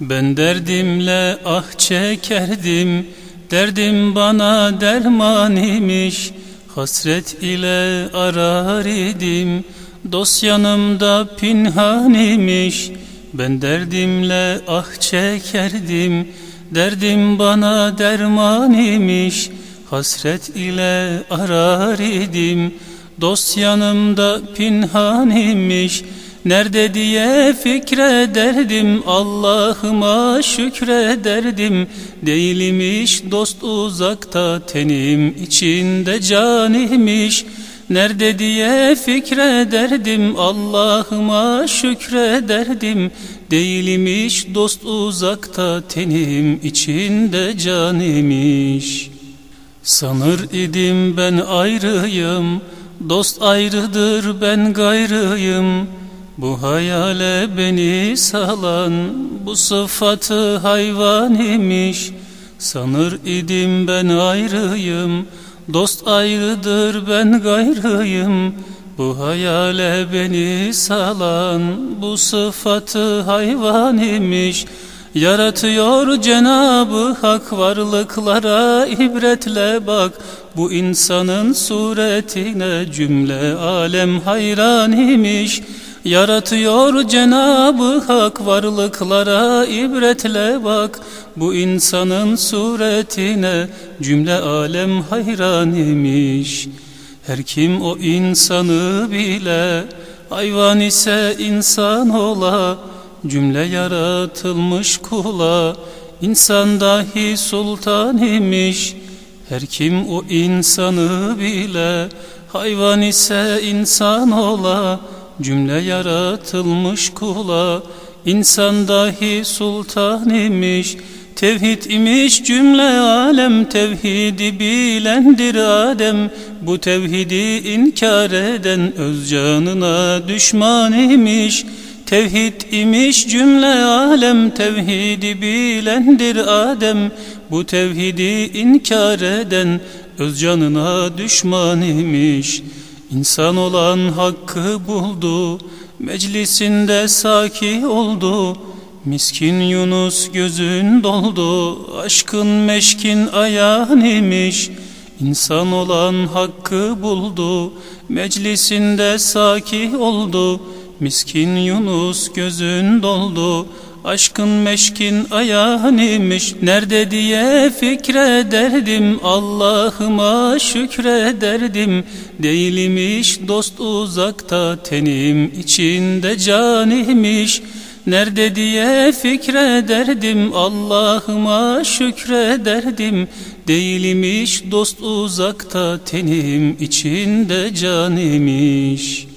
Ben derdimle ah çekerdim Derdim bana derman imiş. Hasret ile arar idim Dost yanımda pinhan imiş. Ben derdimle ah çekerdim Derdim bana derman imiş. Hasret ile arar idim Dost yanımda pinhan imiş Nerede diye fikrederdim Allah'ıma şükrederdim. Değilmiş dost uzakta tenim içinde canihmiş. Nerede diye fikrederdim Allah'ıma şükrederdim. Değilmiş dost uzakta tenim içinde canihmiş. Sanır idim ben ayrıyım Dost ayrıdır ben gayrıyım bu hayale beni salan bu sıfatı hayvan imiş. Sanır idim ben ayrıyım Dost ayrıdır ben gayrıyım. Bu hayale beni salan bu sıfatı hayvan imiş. Yaratıyor Cenabı Hak varlıklara ibretle bak. Bu insanın suretine cümle alem hayran imiş Yaratıyor Cenabı Hak varlıklara ibretle bak. Bu insanın suretine cümle alem hayran imiş. Her kim o insanı bile hayvan ise insan ola. Cümle yaratılmış kula insan dahi sultan imiş. Her kim o insanı bile hayvan ise insan ola Cümle yaratılmış kula insan dahi sultan imiş. Tevhid imiş cümle alem tevhidi bilendir Adem. Bu tevhidi inkar eden öz canına düşman imiş. Tevhid imiş cümle alem tevhidi bilendir Adem. Bu tevhidi inkar eden öz canına düşman imiş İnsan olan hakkı buldu Meclisinde saki oldu. Miskin Yunus gözün doldu Aşkın meşkin ayağın imiş. İnsan olan hakkı buldu Meclisinde saki oldu. Miskin Yunus gözün doldu Aşkın meşkin ayağın imiş Nerede diye fikrederdim. Allah'ıma şükrederdim. Değilmiş dost uzakta Tenim içinde canihmiş. Nerede diye fikrederdim. Allah'ıma şükrederdim. Değilmiş dost uzakta Tenim içinde canihmiş